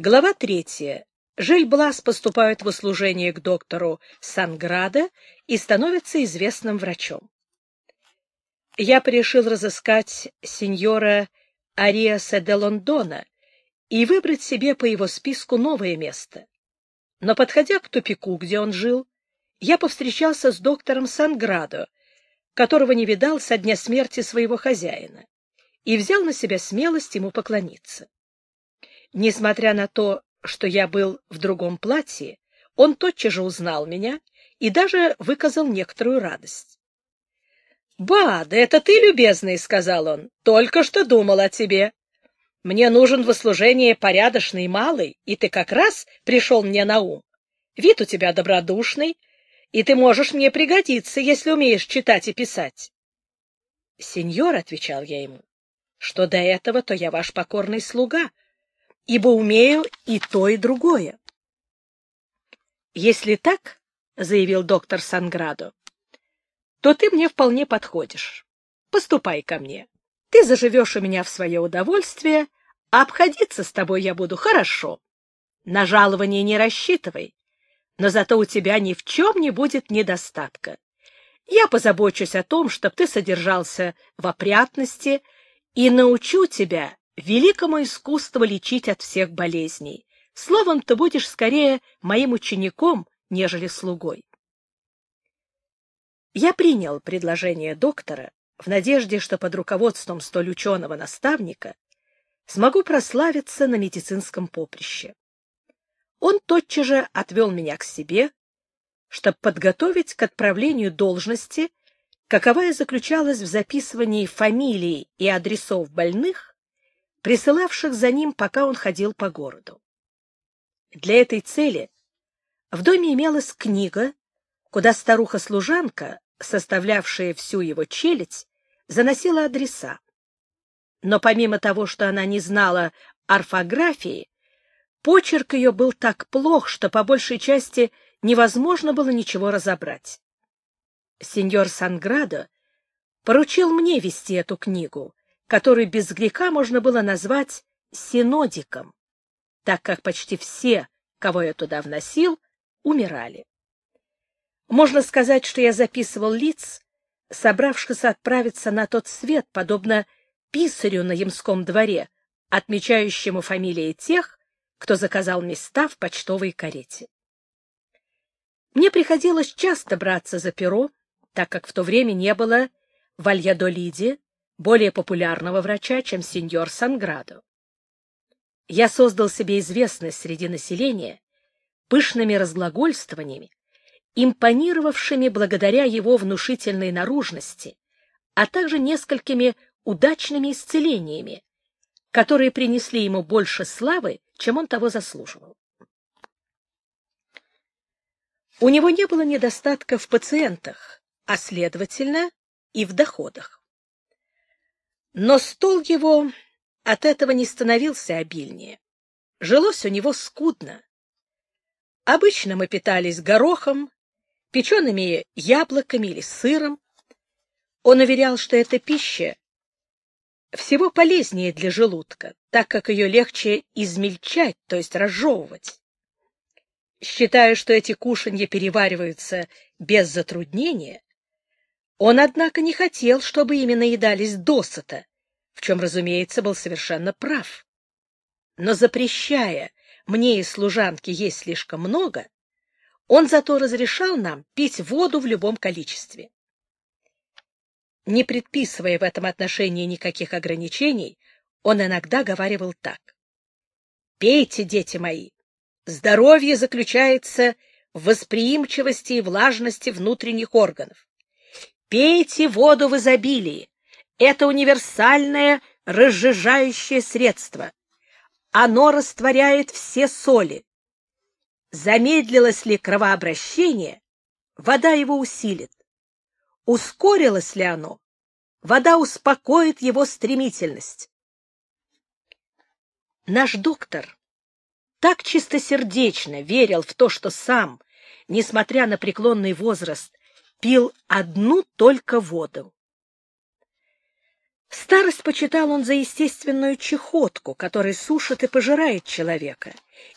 Глава третья. Жиль-Блас поступает в услужение к доктору Санграда и становится известным врачом. Я порешил разыскать сеньора Ариаса де Лондона и выбрать себе по его списку новое место. Но, подходя к тупику, где он жил, я повстречался с доктором Санградо, которого не видал со дня смерти своего хозяина, и взял на себя смелость ему поклониться. Несмотря на то, что я был в другом платье, он тотчас же узнал меня и даже выказал некоторую радость. — Ба, да это ты, любезный, — сказал он, — только что думал о тебе. Мне нужен в услужение порядочный малый, и ты как раз пришел мне на ум. Вид у тебя добродушный, и ты можешь мне пригодиться, если умеешь читать и писать. — Сеньор, — отвечал я ему, — что до этого, то я ваш покорный слуга, ибо умею и то, и другое. — Если так, — заявил доктор Санградо, — то ты мне вполне подходишь. Поступай ко мне. Ты заживешь у меня в свое удовольствие, а обходиться с тобой я буду хорошо. На жалование не рассчитывай, но зато у тебя ни в чем не будет недостатка. Я позабочусь о том, чтобы ты содержался в опрятности и научу тебя великому искусству лечить от всех болезней. Словом, ты будешь скорее моим учеником, нежели слугой. Я принял предложение доктора в надежде, что под руководством столь ученого наставника смогу прославиться на медицинском поприще. Он тотчас же отвел меня к себе, чтобы подготовить к отправлению должности, каковая заключалась в записывании фамилий и адресов больных, присылавших за ним, пока он ходил по городу. Для этой цели в доме имелась книга, куда старуха-служанка, составлявшая всю его челядь, заносила адреса. Но помимо того, что она не знала орфографии, Почерк ее был так плох, что по большей части невозможно было ничего разобрать. Сеньор Санградо поручил мне вести эту книгу, которую без греха можно было назвать синодиком, так как почти все, кого я туда вносил, умирали. Можно сказать, что я записывал лиц, собравшихся отправиться на тот свет, подобно писарю на Ямском дворе, отмечающему фамилии тех, кто заказал места в почтовой карете. Мне приходилось часто браться за перо, так как в то время не было в Альядолиде более популярного врача, чем сеньор Санградо. Я создал себе известность среди населения пышными разглагольствованиями, импонировавшими благодаря его внушительной наружности, а также несколькими удачными исцелениями, которые принесли ему больше славы, чем он того заслуживал. У него не было недостатка в пациентах, а, следовательно, и в доходах. Но стол его от этого не становился обильнее. Жилось у него скудно. Обычно мы питались горохом, печеными яблоками или сыром. Он уверял, что эта пища всего полезнее для желудка, так как ее легче измельчать, то есть разжевывать. Считая, что эти кушанья перевариваются без затруднения, он, однако, не хотел, чтобы ими наедались досыта, в чем, разумеется, был совершенно прав. Но запрещая мне и служанке есть слишком много, он зато разрешал нам пить воду в любом количестве. Не предписывая в этом отношении никаких ограничений, он иногда говаривал так. «Пейте, дети мои! Здоровье заключается в восприимчивости и влажности внутренних органов. Пейте воду в изобилии. Это универсальное разжижающее средство. Оно растворяет все соли. Замедлилось ли кровообращение, вода его усилит. Ускорилось ли оно? Вода успокоит его стремительность. Наш доктор так чистосердечно верил в то, что сам, несмотря на преклонный возраст, пил одну только воду. Старость почитал он за естественную чехотку, которая сушит и пожирает человека,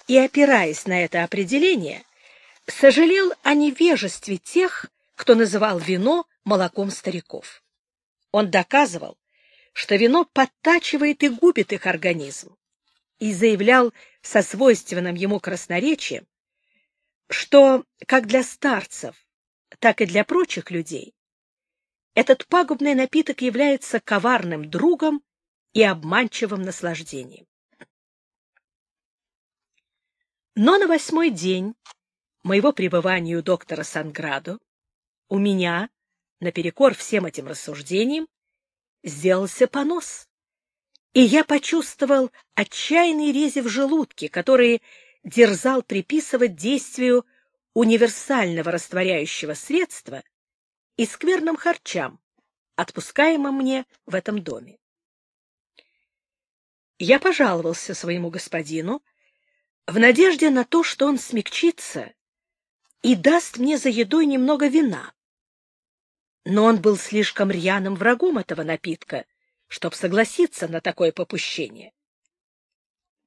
и, опираясь на это определение, сожалел о невежестве тех, кто называл вино молоком стариков. Он доказывал, что вино подтачивает и губит их организм, и заявлял со свойственным ему красноречием, что как для старцев, так и для прочих людей этот пагубный напиток является коварным другом и обманчивым наслаждением. Но на восьмой день моего пребывания у доктора Санградо у меня, наперекор всем этим рассуждениям, сделался понос, и я почувствовал отчаянный рези в желудке, который дерзал приписывать действию универсального растворяющего средства и скверным харчам, отпускаемым мне в этом доме. Я пожаловался своему господину в надежде на то, что он смягчится и даст мне за едой немного вина. Но он был слишком рьяным врагом этого напитка, чтобы согласиться на такое попущение.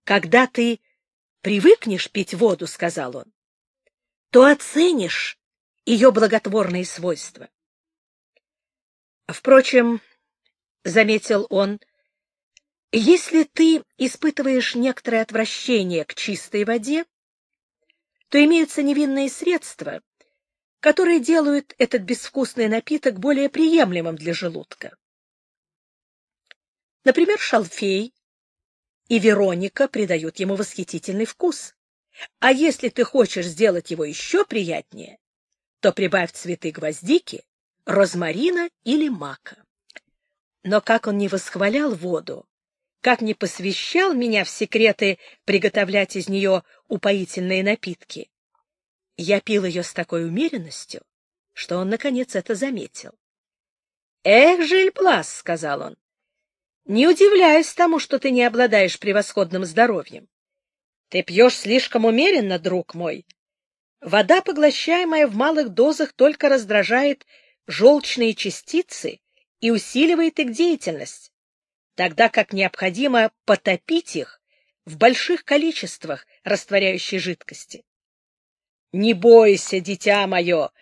Когда ты привыкнешь пить воду, — сказал он, — то оценишь ее благотворные свойства. Впрочем, — заметил он, — если ты испытываешь некоторое отвращение к чистой воде, то имеются невинные средства, которые делают этот безвкусный напиток более приемлемым для желудка. Например, шалфей и Вероника придают ему восхитительный вкус. А если ты хочешь сделать его еще приятнее, то прибавь цветы гвоздики, розмарина или мака. Но как он не восхвалял воду, как не посвящал меня в секреты приготовлять из нее упоительные напитки, я пил ее с такой умеренностью, что он, наконец, это заметил. — Эх, Жильплас, — сказал он, — не удивляюсь тому, что ты не обладаешь превосходным здоровьем. Ты пьешь слишком умеренно, друг мой. Вода, поглощаемая в малых дозах, только раздражает желчные частицы и усиливает их деятельность, тогда как необходимо потопить их в больших количествах растворяющей жидкости. Не бойся, дитя мое,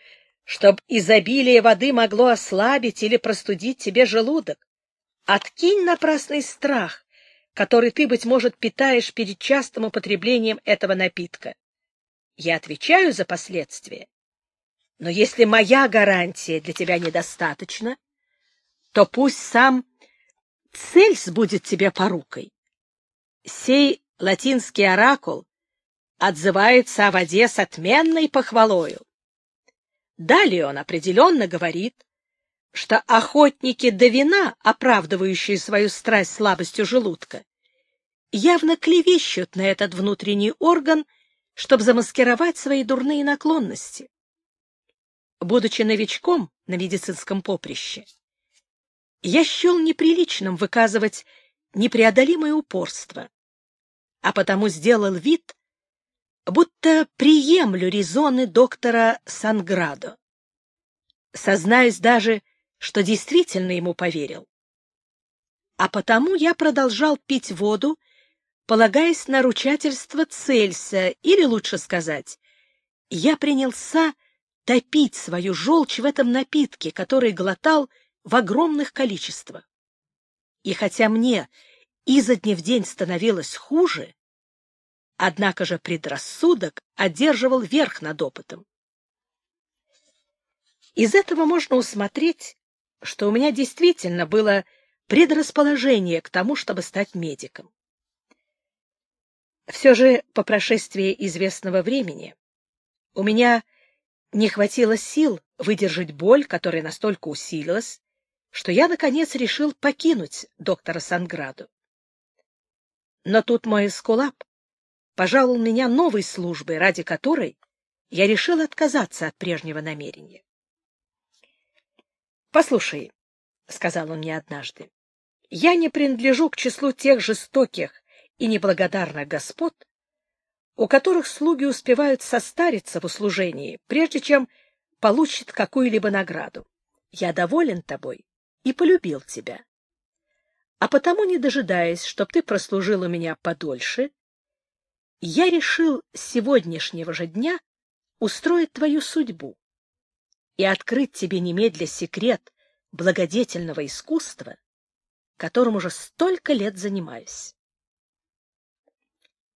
чтоб изобилие воды могло ослабить или простудить тебе желудок. Откинь напрасный страх, который ты, быть может, питаешь перед частым употреблением этого напитка. Я отвечаю за последствия. Но если моя гарантия для тебя недостаточна, то пусть сам Цельс будет тебе порукой. Сей латинский оракул отзывается о воде с отменной похвалою. Далее он определенно говорит, что охотники до вина, оправдывающие свою страсть слабостью желудка, явно клевещут на этот внутренний орган, чтобы замаскировать свои дурные наклонности. Будучи новичком на медицинском поприще, я счел неприличным выказывать непреодолимое упорство, а потому сделал вид, будто приемлю резоны доктора Санградо. Сознаюсь даже, что действительно ему поверил. А потому я продолжал пить воду, полагаясь на ручательство Цельса, или, лучше сказать, я принялся топить свою желчь в этом напитке, который глотал в огромных количествах. И хотя мне изо дня в день становилось хуже, Однако же предрассудок одерживал верх над опытом. Из этого можно усмотреть, что у меня действительно было предрасположение к тому, чтобы стать медиком. Все же по прошествии известного времени у меня не хватило сил выдержать боль, которая настолько усилилась, что я, наконец, решил покинуть доктора Санграду. Но тут мой эскулап пожаловал меня новой службой, ради которой я решил отказаться от прежнего намерения. «Послушай», — сказал он мне однажды, — «я не принадлежу к числу тех жестоких и неблагодарных господ, у которых слуги успевают состариться в услужении, прежде чем получат какую-либо награду. Я доволен тобой и полюбил тебя. А потому, не дожидаясь, чтоб ты прослужил у меня подольше, Я решил с сегодняшнего же дня устроить твою судьбу и открыть тебе немедля секрет благодетельного искусства, которым уже столько лет занимаюсь.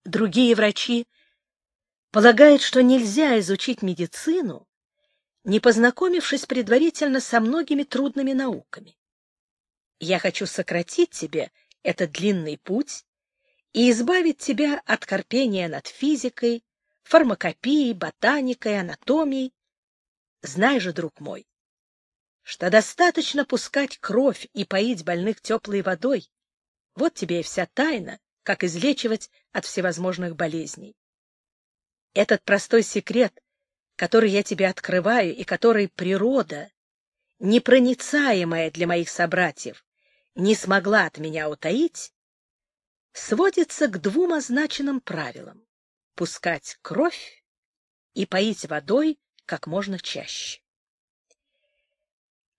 Другие врачи полагают, что нельзя изучить медицину, не познакомившись предварительно со многими трудными науками. Я хочу сократить тебе этот длинный путь и избавить тебя от корпения над физикой, фармакопией, ботаникой, анатомией. Знай же, друг мой, что достаточно пускать кровь и поить больных теплой водой. Вот тебе и вся тайна, как излечивать от всевозможных болезней. Этот простой секрет, который я тебе открываю и который природа, непроницаемая для моих собратьев, не смогла от меня утаить, сводится к двум означенным правилам — пускать кровь и поить водой как можно чаще.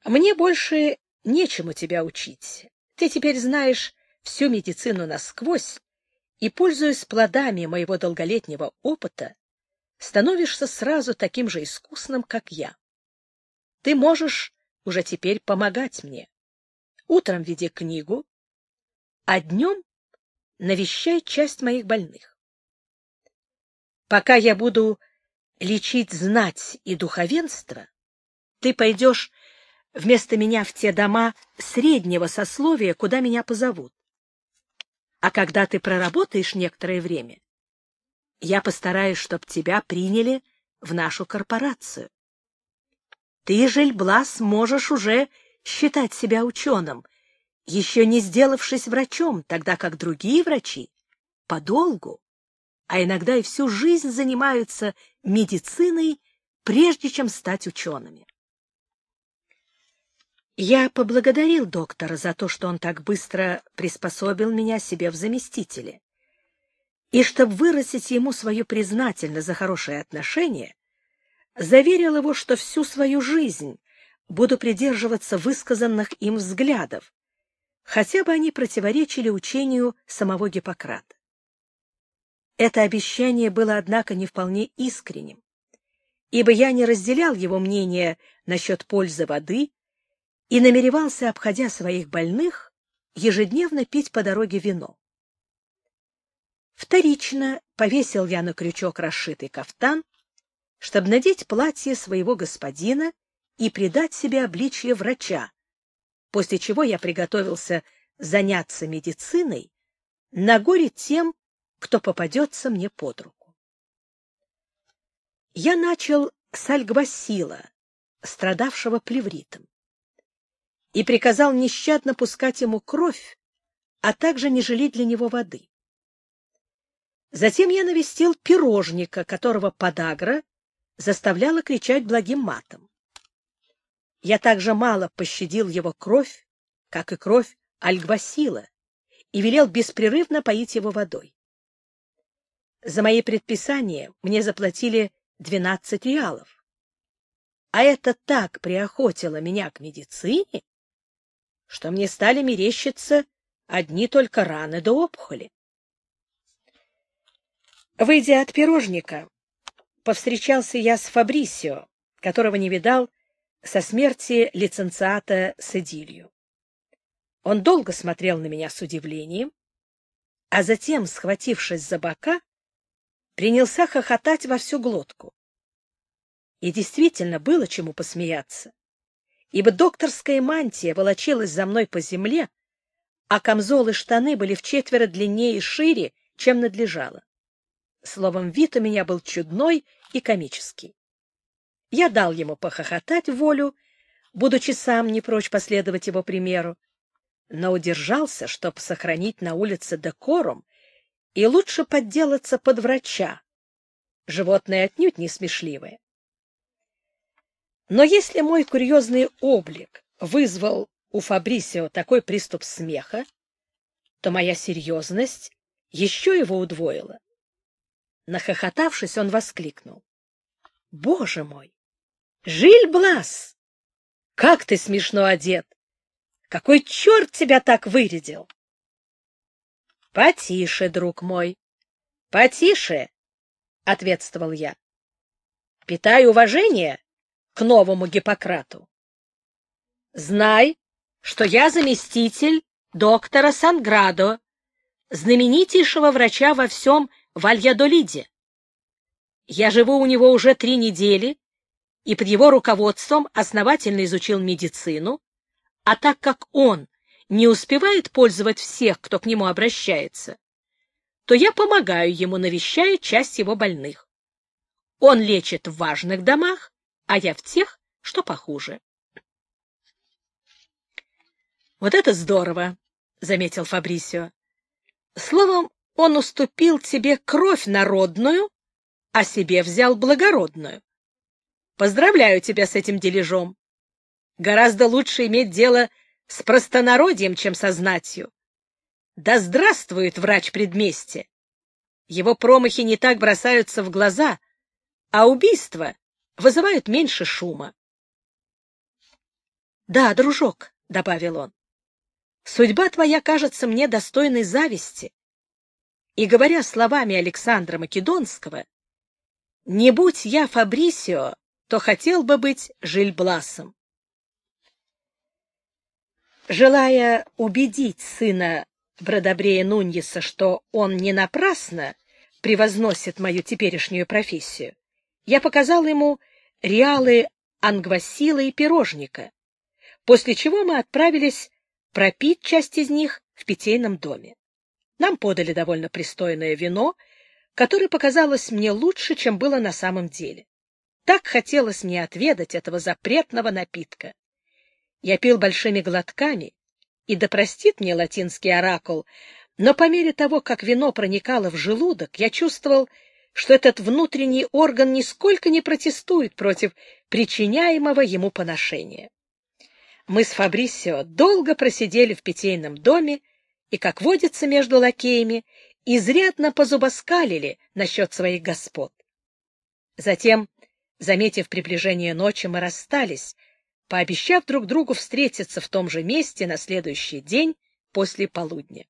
Мне больше нечему тебя учить. Ты теперь знаешь всю медицину насквозь, и, пользуясь плодами моего долголетнего опыта, становишься сразу таким же искусным, как я. Ты можешь уже теперь помогать мне. Утром веди книгу, а днем навещай часть моих больных. Пока я буду лечить знать и духовенство, ты пойдешь вместо меня в те дома среднего сословия, куда меня позовут. А когда ты проработаешь некоторое время, я постараюсь, чтобы тебя приняли в нашу корпорацию. Ты, Жильблас, можешь уже считать себя ученым, еще не сделавшись врачом, тогда как другие врачи подолгу, а иногда и всю жизнь занимаются медициной, прежде чем стать учеными. Я поблагодарил доктора за то, что он так быстро приспособил меня себе в заместителе. И чтобы выразить ему свою признательность за хорошее отношение, заверил его, что всю свою жизнь буду придерживаться высказанных им взглядов, хотя бы они противоречили учению самого Гиппократа. Это обещание было, однако, не вполне искренним, ибо я не разделял его мнение насчет пользы воды и намеревался, обходя своих больных, ежедневно пить по дороге вино. Вторично повесил я на крючок расшитый кафтан, чтобы надеть платье своего господина и придать себе обличье врача, после чего я приготовился заняться медициной на горе тем, кто попадется мне под руку. Я начал с Альгвасила, страдавшего плевритом, и приказал нещадно пускать ему кровь, а также не жалеть для него воды. Затем я навестил пирожника, которого подагра заставляла кричать благим матом. Я также мало пощадил его кровь, как и кровь Альгвасила, и велел беспрерывно поить его водой. За мои предписания мне заплатили двенадцать реалов. А это так приохотило меня к медицине, что мне стали мерещиться одни только раны до опухоли. Выйдя от пирожника, повстречался я с Фабрисио, которого не видал со смерти лиценциата Седилью. Он долго смотрел на меня с удивлением, а затем, схватившись за бока, принялся хохотать во всю глотку. И действительно было чему посмеяться, ибо докторская мантия волочилась за мной по земле, а камзол и штаны были в четверо длиннее и шире, чем надлежало. Словом, вид у меня был чудной и комический. Я дал ему похохотать волю, будучи сам не прочь последовать его примеру, но удержался, чтобы сохранить на улице декорум и лучше подделаться под врача. Животное отнюдь не смешливое. Но если мой курьезный облик вызвал у Фабрисио такой приступ смеха, то моя серьезность еще его удвоила. Нахохотавшись, он воскликнул. — Боже мой! Жиль-Блас! Как ты смешно одет! Какой черт тебя так вырядил? — Потише, друг мой! — Потише, — ответствовал я. — Питай уважение к новому Гиппократу. Знай, что я заместитель доктора Санградо, знаменитейшего врача во всем Вальядолиде. Я живу у него уже три недели и под его руководством основательно изучил медицину, а так как он не успевает пользовать всех, кто к нему обращается, то я помогаю ему, навещая часть его больных. Он лечит в важных домах, а я в тех, что похуже. — Вот это здорово! — заметил Фабрисио. — Словом, он уступил тебе кровь народную, а себе взял благородную. Поздравляю тебя с этим дележом. Гораздо лучше иметь дело с простонародьем, чем со знатью. Да здравствует врач предместья! Его промахи не так бросаются в глаза, а убийства вызывают меньше шума. — Да, дружок, — добавил он, — судьба твоя кажется мне достойной зависти. И, говоря словами Александра Македонского, «Не будь я Фабрисио, то хотел бы быть Жильбласом». Желая убедить сына Бродобрея Нуньеса, что он не напрасно превозносит мою теперешнюю профессию, я показал ему реалы ангвасила и пирожника, после чего мы отправились пропить часть из них в питейном доме. Нам подали довольно пристойное вино, которое показалось мне лучше, чем было на самом деле. Так хотелось мне отведать этого запретного напитка. Я пил большими глотками, и да простит мне латинский оракул, но по мере того, как вино проникало в желудок, я чувствовал, что этот внутренний орган нисколько не протестует против причиняемого ему поношения. Мы с Фабрисио долго просидели в питейном доме, и, как водится между лакеями, изрядно позубоскалили насчет своих господ. Затем, заметив приближение ночи, мы расстались, пообещав друг другу встретиться в том же месте на следующий день после полудня.